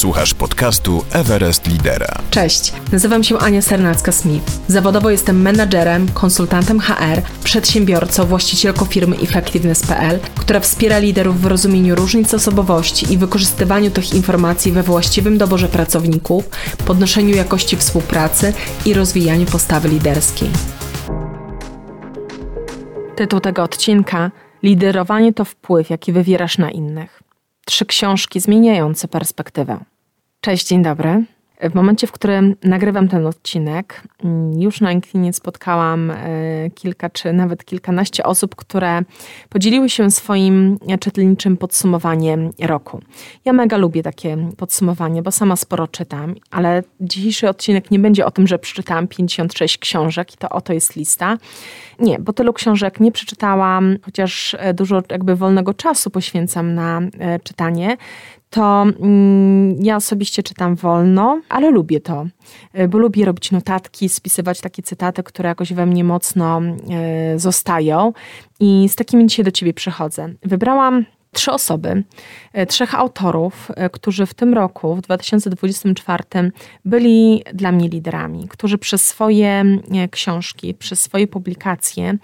Słuchasz podcastu Everest Lidera. Cześć, nazywam się Ania Sernacka-Smith. Zawodowo jestem menadżerem, konsultantem HR, przedsiębiorcą, właścicielką firmy Effectiveness.pl, która wspiera liderów w rozumieniu różnic osobowości i wykorzystywaniu tych informacji we właściwym doborze pracowników, podnoszeniu jakości współpracy i rozwijaniu postawy liderskiej. Tytuł tego odcinka Liderowanie to wpływ, jaki wywierasz na innych. Trzy książki zmieniające perspektywę. Cześć, dzień dobry. W momencie, w którym nagrywam ten odcinek, mm, już na LinkedInie spotkałam e, kilka czy nawet kilkanaście osób, które podzieliły się swoim czytelniczym podsumowaniem roku. Ja mega lubię takie podsumowanie, bo sama sporo czytam, ale dzisiejszy odcinek nie będzie o tym, że przeczytałam 56 książek i to oto jest lista. Nie, bo tylu książek nie przeczytałam, chociaż e, dużo jakby wolnego czasu poświęcam na e, czytanie to mm, ja osobiście czytam wolno, ale lubię to, e, bo lubię robić notatki, spisywać takie cytaty, które jakoś we mnie mocno e, zostają. I z takimi dzisiaj do ciebie przychodzę. Wybrałam trzy osoby, e, trzech autorów, e, którzy w tym roku, w 2024, byli dla mnie liderami, którzy przez swoje e, książki, przez swoje publikacje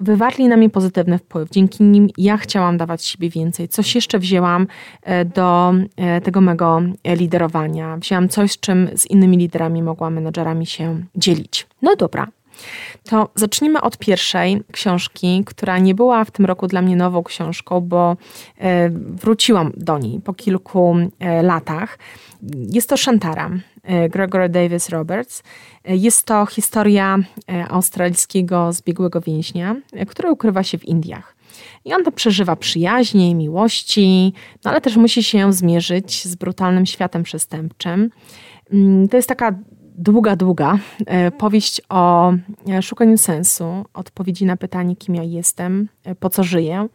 wywarli na mnie pozytywny wpływ. Dzięki nim ja chciałam dawać siebie więcej. Coś jeszcze wzięłam do tego mego liderowania. Wzięłam coś, czym z innymi liderami mogłam, menedżerami się dzielić. No dobra, to zacznijmy od pierwszej książki, która nie była w tym roku dla mnie nową książką, bo e, wróciłam do niej po kilku e, latach. Jest to Shantara e, Gregory Davis Roberts. Jest to historia australijskiego zbiegłego więźnia, który ukrywa się w Indiach. I on to przeżywa przyjaźnie, miłości, no ale też musi się zmierzyć z brutalnym światem przestępczym. Mm, to jest taka długa, długa e, powieść o e, szukaniu sensu, odpowiedzi na pytanie, kim ja jestem, e, po co żyję,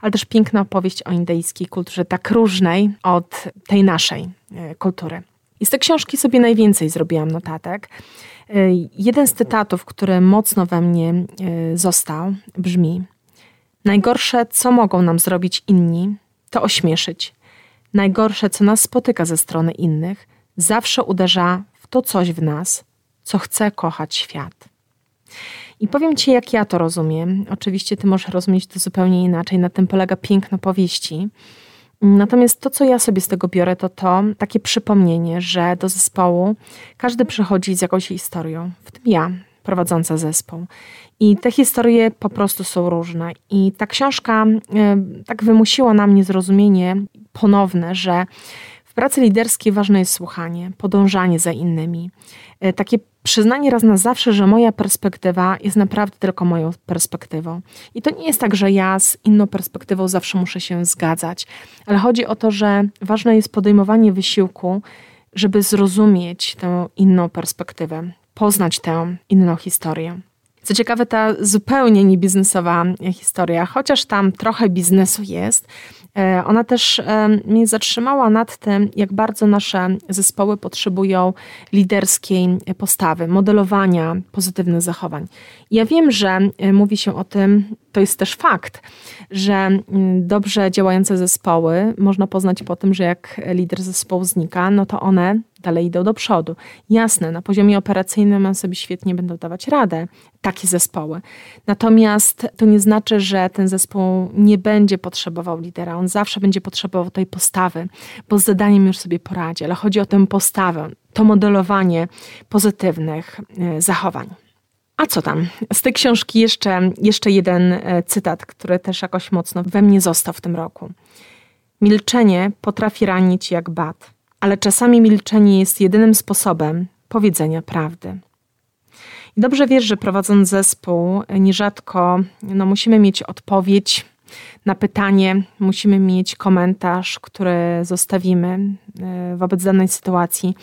ale też piękna opowieść o indyjskiej kulturze, tak różnej od tej naszej kultury. I z tej książki sobie najwięcej zrobiłam notatek. Jeden z cytatów, który mocno we mnie został, brzmi: Najgorsze, co mogą nam zrobić inni, to ośmieszyć. Najgorsze, co nas spotyka ze strony innych, zawsze uderza to coś w nas, co chce kochać świat. I powiem Ci, jak ja to rozumiem. Oczywiście Ty możesz rozumieć to zupełnie inaczej. Na tym polega piękno powieści. Natomiast to, co ja sobie z tego biorę, to to takie przypomnienie, że do zespołu każdy przychodzi z jakąś historią, w tym ja, prowadząca zespół. I te historie po prostu są różne. I ta książka y, tak wymusiła na mnie zrozumienie ponowne, że w pracy liderskiej ważne jest słuchanie, podążanie za innymi. E, takie przyznanie raz na zawsze, że moja perspektywa jest naprawdę tylko moją perspektywą. I to nie jest tak, że ja z inną perspektywą zawsze muszę się zgadzać, ale chodzi o to, że ważne jest podejmowanie wysiłku, żeby zrozumieć tę inną perspektywę, poznać tę inną historię. Co ciekawe, ta zupełnie niebiznesowa historia, chociaż tam trochę biznesu jest, ona też e, mnie zatrzymała nad tym, jak bardzo nasze zespoły potrzebują liderskiej postawy, modelowania pozytywnych zachowań. Ja wiem, że e, mówi się o tym, to jest też fakt, że mm, dobrze działające zespoły można poznać po tym, że jak lider zespołu znika, no to one dalej idą do przodu. Jasne, na poziomie operacyjnym one sobie świetnie będą dawać radę, takie zespoły. Natomiast to nie znaczy, że ten zespół nie będzie potrzebował lidera. On zawsze będzie potrzebował tej postawy, bo z zadaniem już sobie poradzi, ale chodzi o tę postawę, to modelowanie pozytywnych e, zachowań. A co tam? Z tej książki jeszcze, jeszcze jeden e, cytat, który też jakoś mocno we mnie został w tym roku. Milczenie potrafi ranić jak bat ale czasami milczenie jest jedynym sposobem powiedzenia prawdy. I dobrze wiesz, że prowadząc zespół, nierzadko no, musimy mieć odpowiedź na pytanie, musimy mieć komentarz, który zostawimy e, wobec danej sytuacji.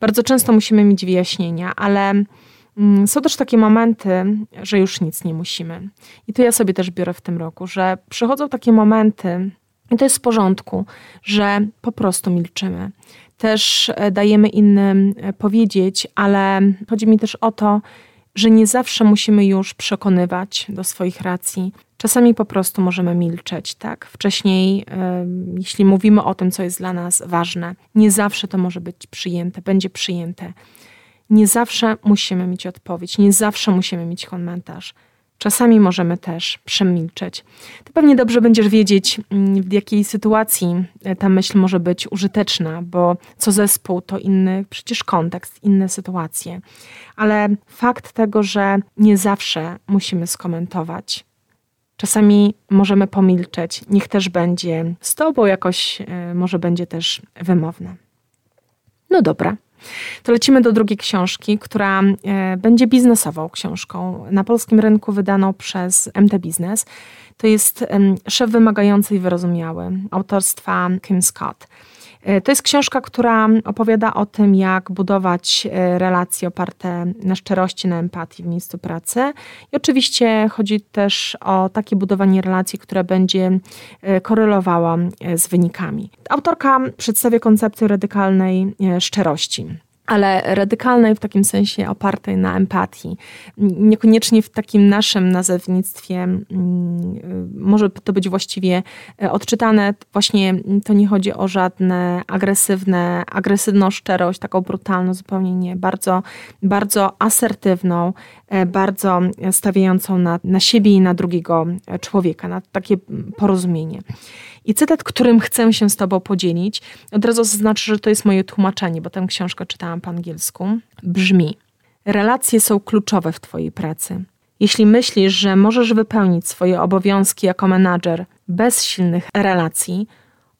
Bardzo często musimy mieć wyjaśnienia, ale są też takie momenty, że już nic nie musimy. I to ja sobie też biorę w tym roku, że przychodzą takie momenty, i to jest w porządku, że po prostu milczymy. Też e, dajemy innym e, powiedzieć, ale chodzi mi też o to, że nie zawsze musimy już przekonywać do swoich racji. Czasami po prostu możemy milczeć, tak? Wcześniej, jeśli mówimy o tym, co jest dla nas ważne, nie zawsze to może być przyjęte, będzie przyjęte. Nie zawsze musimy mieć odpowiedź, nie zawsze musimy mieć komentarz. Czasami możemy też przemilczeć. To pewnie dobrze będziesz wiedzieć, mm, w jakiej sytuacji e, ta myśl może być użyteczna, bo co zespół to inny przecież kontekst, inne sytuacje. Ale fakt tego, że nie zawsze musimy skomentować, Czasami możemy pomilczeć, niech też będzie z tobą jakoś, e, może będzie też wymowne. No dobra. To lecimy do drugiej książki, która e, będzie biznesową książką. Na polskim rynku wydaną przez MT Business. To jest Szef Wymagający i Wyrozumiały autorstwa Kim Scott. E, to jest książka, która opowiada o tym, jak budować e, relacje oparte na szczerości, na empatii w miejscu pracy. I oczywiście chodzi też o takie budowanie relacji, które będzie korelowało z wynikami. Autorka przedstawia koncepcję radykalnej szczerości ale radykalnej w takim sensie opartej na empatii. Niekoniecznie w takim naszym nazewnictwie mm, może to być właściwie e, odczytane. Właśnie to nie chodzi o żadne agresywne, agresywną szczerość, taką brutalną, zupełnie nie. Bardzo, bardzo asertywną, e, bardzo stawiającą na, na siebie i na drugiego człowieka, na takie porozumienie. I cytat, którym chcę się z Tobą podzielić, od razu zaznaczę, że to jest moje tłumaczenie, bo tę książkę czytałam po angielsku, brzmi: Relacje są kluczowe w Twojej pracy. Jeśli myślisz, że możesz wypełnić swoje obowiązki jako menadżer bez silnych relacji,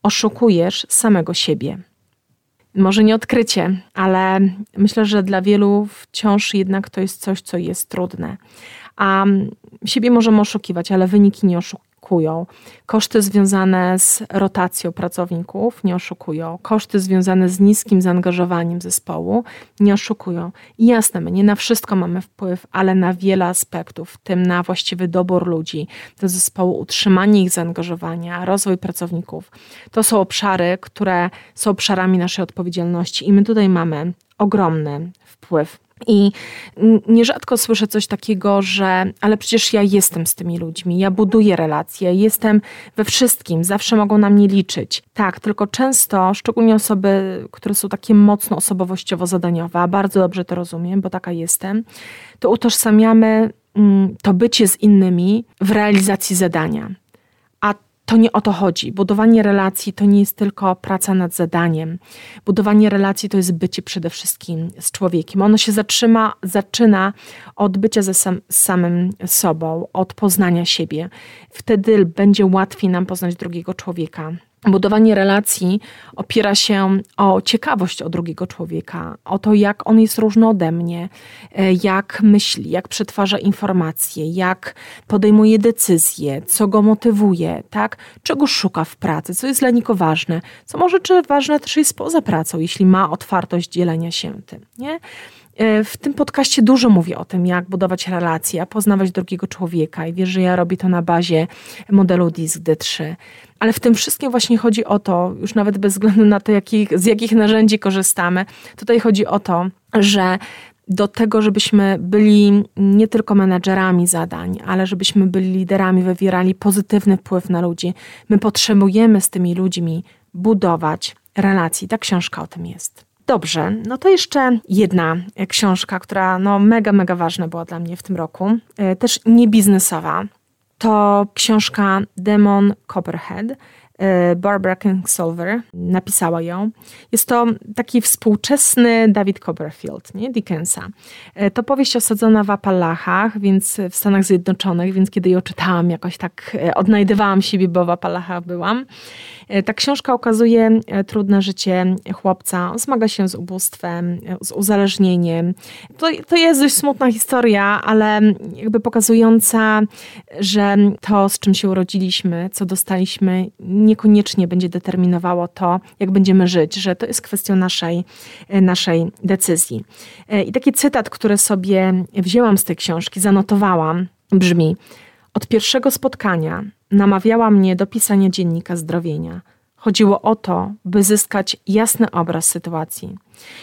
oszukujesz samego siebie. Może nie odkrycie, ale myślę, że dla wielu wciąż jednak to jest coś, co jest trudne. A siebie możemy oszukiwać, ale wyniki nie oszukują oszukują. Koszty związane z rotacją pracowników nie oszukują. Koszty związane z niskim zaangażowaniem zespołu nie oszukują. I jasne, my nie na wszystko mamy wpływ, ale na wiele aspektów, w tym na właściwy dobór ludzi do zespołu, utrzymanie ich zaangażowania, rozwój pracowników. To są obszary, które są obszarami naszej odpowiedzialności i my tutaj mamy ogromny wpływ. I nierzadko słyszę coś takiego, że ale przecież ja jestem z tymi ludźmi, ja buduję relacje, jestem we wszystkim, zawsze mogą na mnie liczyć. Tak, tylko często, szczególnie osoby, które są takie mocno osobowościowo zadaniowe, a bardzo dobrze to rozumiem, bo taka jestem, to utożsamiamy mm, to bycie z innymi w realizacji zadania to nie o to chodzi. Budowanie relacji to nie jest tylko praca nad zadaniem. Budowanie relacji to jest bycie przede wszystkim z człowiekiem. Ono się zatrzyma, zaczyna od bycia ze sam, samym sobą, od poznania siebie. Wtedy będzie łatwiej nam poznać drugiego człowieka. Budowanie relacji opiera się o ciekawość o drugiego człowieka, o to, jak on jest różny ode mnie, e, jak myśli, jak przetwarza informacje, jak podejmuje decyzje, co go motywuje, tak? czego szuka w pracy, co jest dla niego ważne, co może czy ważne też jest poza pracą, jeśli ma otwartość dzielenia się tym. Nie? E, w tym podcaście dużo mówię o tym, jak budować relacje, poznawać drugiego człowieka i wiesz, że ja robię to na bazie modelu DISC D3. Ale w tym wszystkim właśnie chodzi o to, już nawet bez względu na to, jakich, z jakich narzędzi korzystamy, tutaj chodzi o to, że do tego, żebyśmy byli nie tylko menedżerami zadań, ale żebyśmy byli liderami, wywierali pozytywny wpływ na ludzi. My potrzebujemy z tymi ludźmi budować relacji. Ta książka o tym jest. Dobrze, no to jeszcze jedna książka, która no mega, mega ważna była dla mnie w tym roku, e, też nie biznesowa. To książka Demon Copperhead. E, Barbara Kingsolver napisała ją. Jest to taki współczesny David Copperfield, nie? Dickensa. E, to powieść osadzona w Appalachach, więc w Stanach Zjednoczonych, więc kiedy ją czytałam, jakoś tak odnajdywałam siebie, bo w Appalachach byłam. E, ta książka okazuje e, trudne życie chłopca. Zmaga się z ubóstwem, z uzależnieniem. To, to jest dość smutna historia, ale jakby pokazująca, że to, z czym się urodziliśmy, co dostaliśmy, niekoniecznie będzie determinowało to, jak będziemy żyć, że to jest kwestią naszej, e, naszej decyzji. I taki cytat, który sobie wzięłam z tej książki, zanotowałam, brzmi: Od pierwszego spotkania namawiała mnie do pisania dziennika zdrowienia, chodziło o to, by zyskać jasny obraz sytuacji.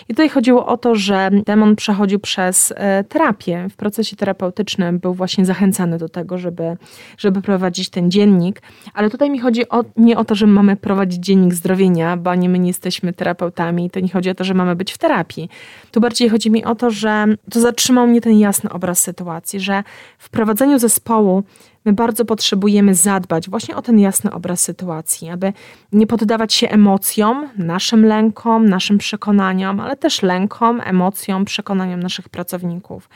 I tutaj chodziło o to, że demon przechodził przez e, terapię. W procesie terapeutycznym był właśnie zachęcany do tego, żeby, żeby prowadzić ten dziennik. Ale tutaj mi chodzi o, nie o to, że mamy prowadzić dziennik zdrowienia, bo nie my nie jesteśmy terapeutami. To nie chodzi o to, że mamy być w terapii. Tu bardziej chodzi mi o to, że to zatrzymał mnie ten jasny obraz sytuacji, że w prowadzeniu zespołu my bardzo potrzebujemy zadbać właśnie o ten jasny obraz sytuacji, aby nie poddawać się emocjom, naszym lękom, naszym przekonaniom, ale też lękom, emocjom, przekonaniom naszych pracowników.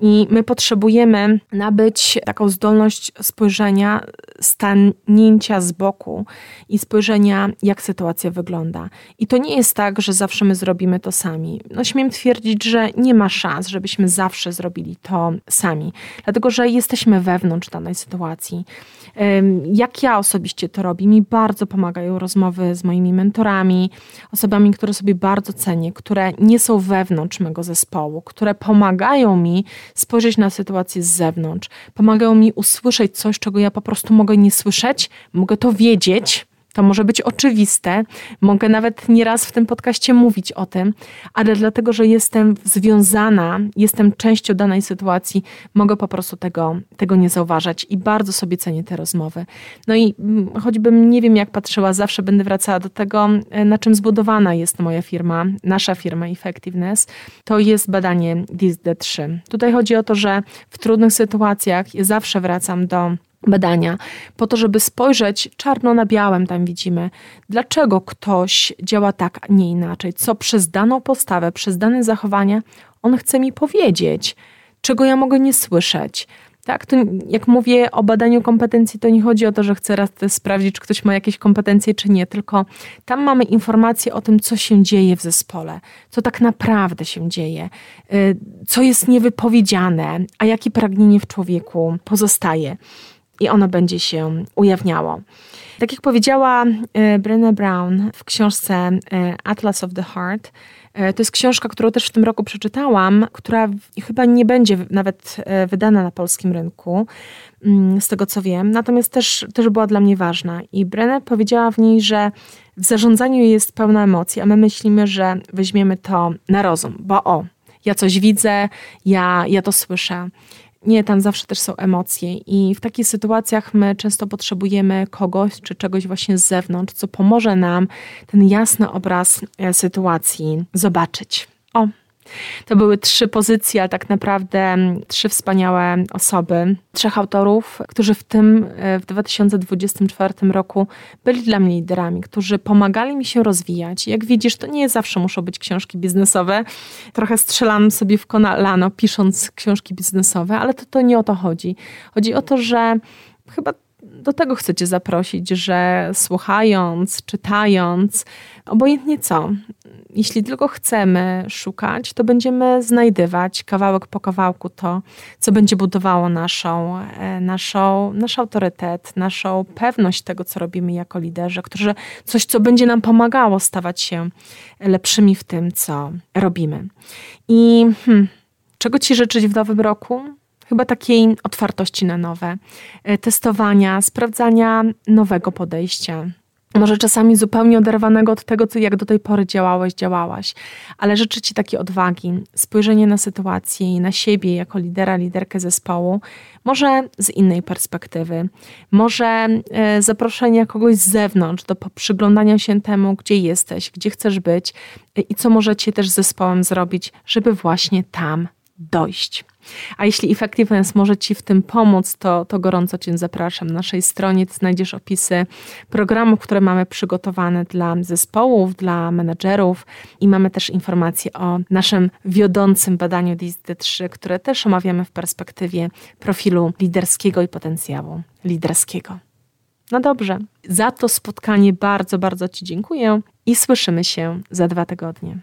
I my potrzebujemy nabyć taką zdolność spojrzenia, stanięcia z boku i spojrzenia, jak sytuacja wygląda. I to nie jest tak, że zawsze my zrobimy to sami. No, śmiem twierdzić, że nie ma szans, żebyśmy zawsze zrobili to sami, dlatego że jesteśmy wewnątrz danej sytuacji. Jak ja osobiście to robię, mi bardzo pomagają rozmowy z moimi mentorami, osobami, które sobie bardzo cenię, które nie są wewnątrz mego zespołu, które pomagają mi spojrzeć na sytuację z zewnątrz. Pomagają mi usłyszeć coś, czego ja po prostu mogę nie słyszeć, mogę to wiedzieć, to może być oczywiste, mogę nawet nieraz w tym podcaście mówić o tym, ale dlatego, że jestem związana, jestem częścią danej sytuacji, mogę po prostu tego, tego nie zauważać i bardzo sobie cenię te rozmowy. No i mm, choćbym nie wiem, jak patrzyła, zawsze będę wracała do tego, e, na czym zbudowana jest moja firma, nasza firma Effectiveness, to jest badanie DISD-3. Tutaj chodzi o to, że w trudnych sytuacjach ja zawsze wracam do badania, po to, żeby spojrzeć czarno na białym, tam widzimy, dlaczego ktoś działa tak, a nie inaczej, co przez daną postawę, przez dane zachowanie on chce mi powiedzieć, czego ja mogę nie słyszeć. Tak, to jak mówię o badaniu kompetencji, to nie chodzi o to, że chcę raz sprawdzić, czy ktoś ma jakieś kompetencje, czy nie, tylko tam mamy informacje o tym, co się dzieje w zespole, co tak naprawdę się dzieje, y, co jest niewypowiedziane, a jakie pragnienie w człowieku pozostaje i ono będzie się ujawniało. Tak jak powiedziała e, Brené Brown w książce e, Atlas of the Heart, e, to jest książka, którą też w tym roku przeczytałam, która chyba nie będzie nawet wydana na polskim rynku, mm, z tego co wiem, natomiast też, też była dla mnie ważna. I Brené powiedziała w niej, że w zarządzaniu jest pełna emocji, a my myślimy, że weźmiemy to na rozum, bo o, ja coś widzę, ja, ja to słyszę. Nie, tam zawsze też są emocje, i w takich sytuacjach my często potrzebujemy kogoś czy czegoś właśnie z zewnątrz, co pomoże nam ten jasny obraz e, sytuacji zobaczyć. O, to były trzy pozycje, ale tak naprawdę trzy wspaniałe osoby, trzech autorów, którzy w tym, e, w 2024 roku byli dla mnie liderami, którzy pomagali mi się rozwijać. Jak widzisz, to nie zawsze muszą być książki biznesowe. Trochę strzelam sobie w kolano, pisząc książki biznesowe, ale to, to nie o to chodzi. Chodzi o to, że chyba do tego chcecie zaprosić, że słuchając, czytając, obojętnie co, jeśli tylko chcemy szukać, to będziemy znajdywać kawałek po kawałku to, co będzie budowało naszą, e, naszą, nasz autorytet, naszą pewność tego, co robimy jako liderzy, którzy, coś, co będzie nam pomagało stawać się lepszymi w tym, co robimy. I hmm, czego Ci życzyć w nowym roku? Chyba takiej otwartości na nowe, e, testowania, sprawdzania nowego podejścia. Może czasami zupełnie oderwanego od tego, co jak do tej pory działałeś, działałaś, ale życzę Ci takiej odwagi, spojrzenie na sytuację i na siebie jako lidera, liderkę zespołu, może z innej perspektywy, może e, zaproszenia kogoś z zewnątrz do przyglądania się temu, gdzie jesteś, gdzie chcesz być e, i co możecie też z zespołem zrobić, żeby właśnie tam dojść. A jeśli Effectiveness może Ci w tym pomóc, to, to gorąco Cię zapraszam. Na naszej stronie znajdziesz opisy programów, które mamy przygotowane dla zespołów, dla menedżerów i mamy też informacje o naszym wiodącym badaniu DISD3, które też omawiamy w perspektywie profilu liderskiego i potencjału liderskiego. No dobrze, za to spotkanie bardzo, bardzo Ci dziękuję i słyszymy się za dwa tygodnie.